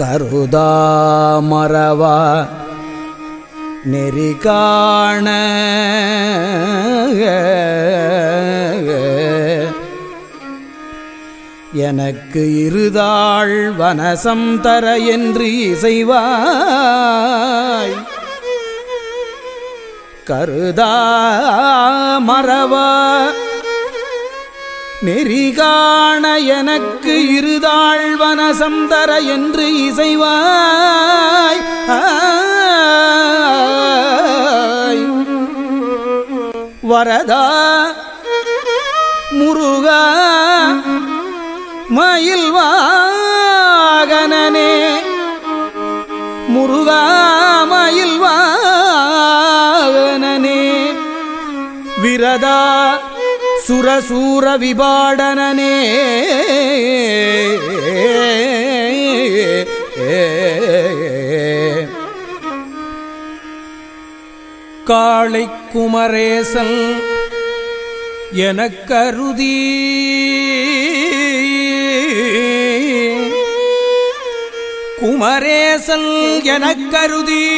கருதா மறவா? நெறி காண. எனக்கு இருதாள் வனசம் தர என்று இசைவாய். கருதா மறவா? நெறிகாண எனக்கு இருதாள் வனசம் என்று இசைவாய். வரதா. முருகா. மயில் வாகனனே. முருகா. மயில் வாகனனே. விரதா. சுரசூர விபாடனே காளை குமரேசன் எனக்கருதி. குமரேசன் எனக்கருதி.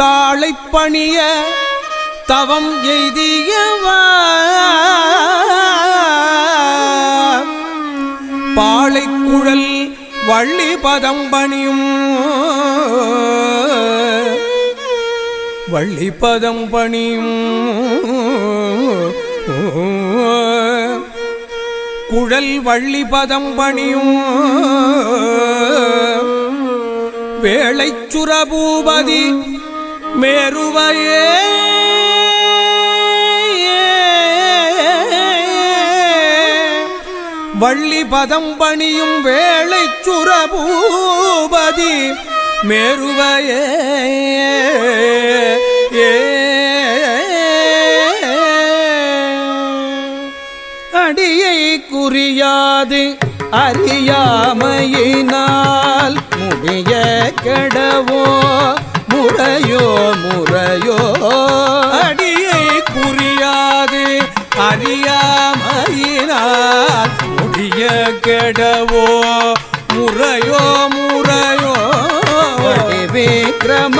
தாளை பணிய தவம் எய்தியவா? பாளைக்குழல் வள்ளி பதம் பணியும். வள்ளி பதம் பணியும். குழல் வள்ளி பதம் பணியும். வேளைச் சுரபூபதி மேருவையே. வள்ளி பதம் பணியும் வேளை சுரபூபதி மேருவையே. அடியை குறியாது அறியாமையினால் முடிய கெடவோ முறையோ முறையோ. அடியை குறியாது அறியாமையினால். முடிய கெடவோ முறையோ முறையோ. விக்ரம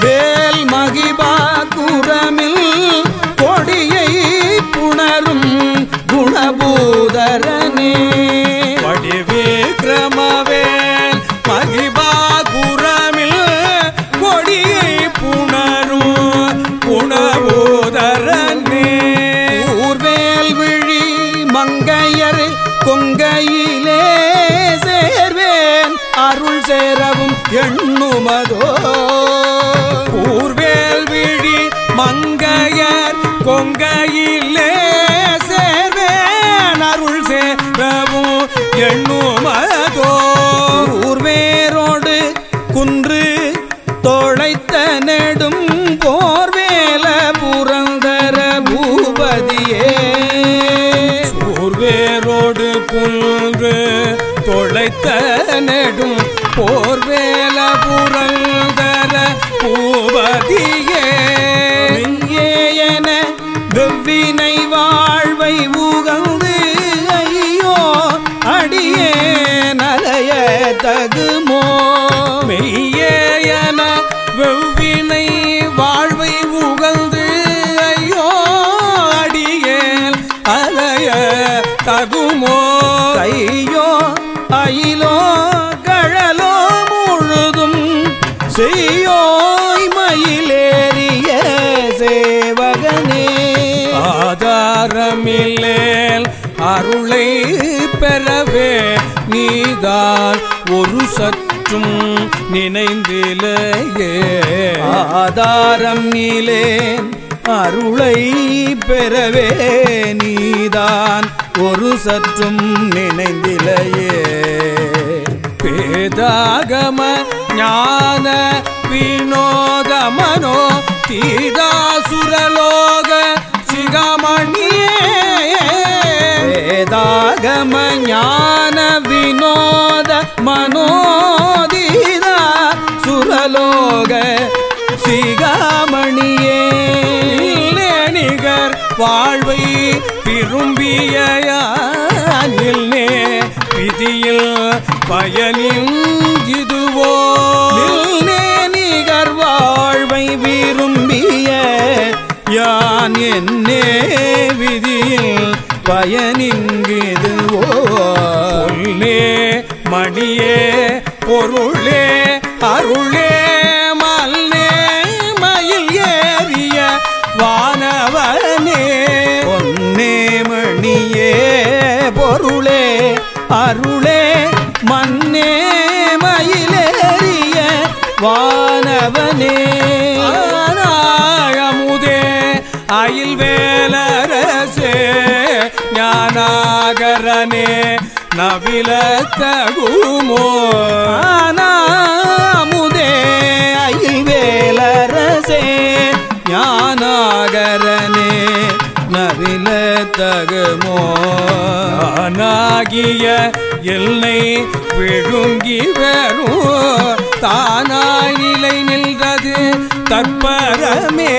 வேல் மகிபா குரமில் கொடியை புணரும் குணபூதரனே. பொங்கையிலே சேர்வேன் அருள் சேரவும் எண்ணுமதோ. ஊர்வேரோடு குன்று தோளைத்த நெடும் போர்வேல புரந்தர பூபதியே. ஊர்வேரோடு குன்று தொலைத்த நெடும் போர்வே அருளை பெறவே நீதான் ஒரு சற்றும் நினைந்திலேயே. ஆதாரம் நீலேன் அருளை பெறவே நீதான் ஒரு சற்றும் நினைந்திலையே. பேதாகம ஞான வினோதமனோ தீதா சிகாமணியே. நிகர் வாழ்வை விரும்பிய நில்னே விதியில் பயனின் இதுவோ நில்னே நிகர் வாழ்வை விரும்பிய யான் என்னே விதியில் பயனிங்குதுவோ மணியே பொருளே அருளே மண்ணே மயிலேறிய வானவனே. ஆனாயமுதே அயில் வேலரசே ஞானாகரனே நவில தகுமோ ஆனாமுதே அயில் வேலரசே ஞானாகரனே நவில தகுமோ தானாகிய எல்லை விழுங்கி வரும் தானாய் நிலை நின்றது தற்பரமே.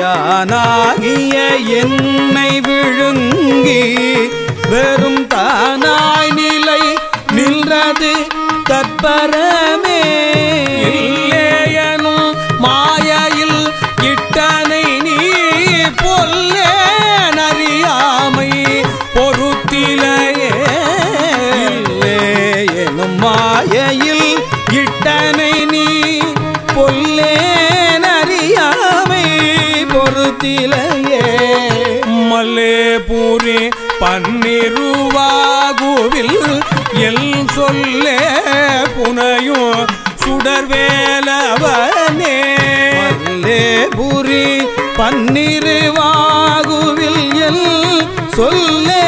தானாகிய என்னை விழுங்கி வெறும் பொல்லேனறியாமை பொறுத்திலையே. மல்லே பன்னிருவாகுவில் எல் சொல்லே புனையும் சுடர்வேலவனே. மல்லேபுரி பன்னிருவாகுவில் எல் சொல்லே